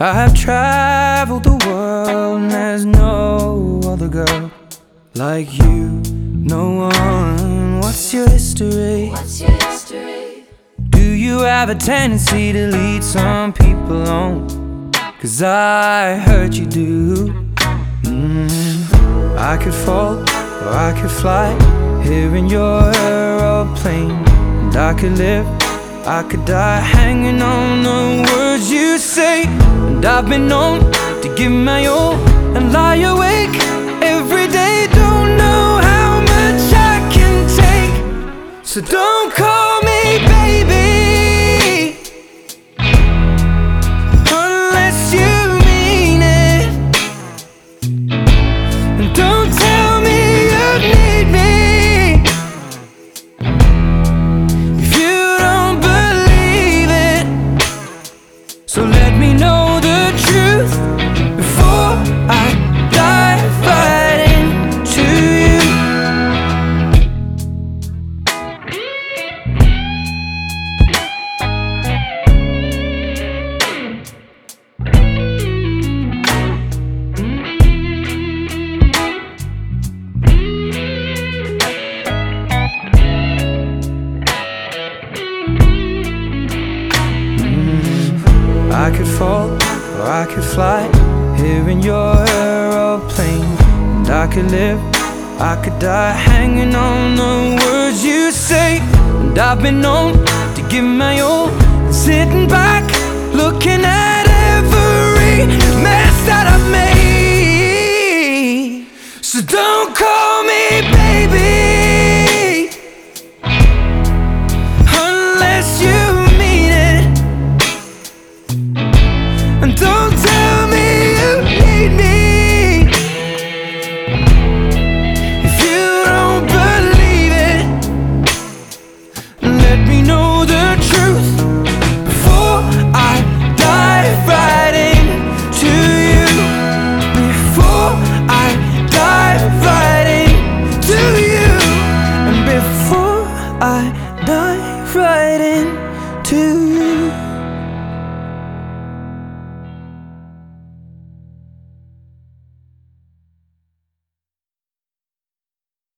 I've traveled the world and there's no other girl like you. No one. What's your history? What's your history? Do you have a tendency to lead some people on? Cause I heard you do. Mm. I could fall or I could fly here in your aeroplane. And I could live, I could die hanging on the words you say. And I've been known to give my all and lie awake every day. Don't know how much I can take. So don't call me baby unless you mean it. And don't tell me you need me if you don't believe it. So let me know before I dive right into you. I could fall or I could fly here in your aeroplane. And I could live, I could die hanging on the words you say. And I've been known to give my all, sitting back, looking at I dive right into you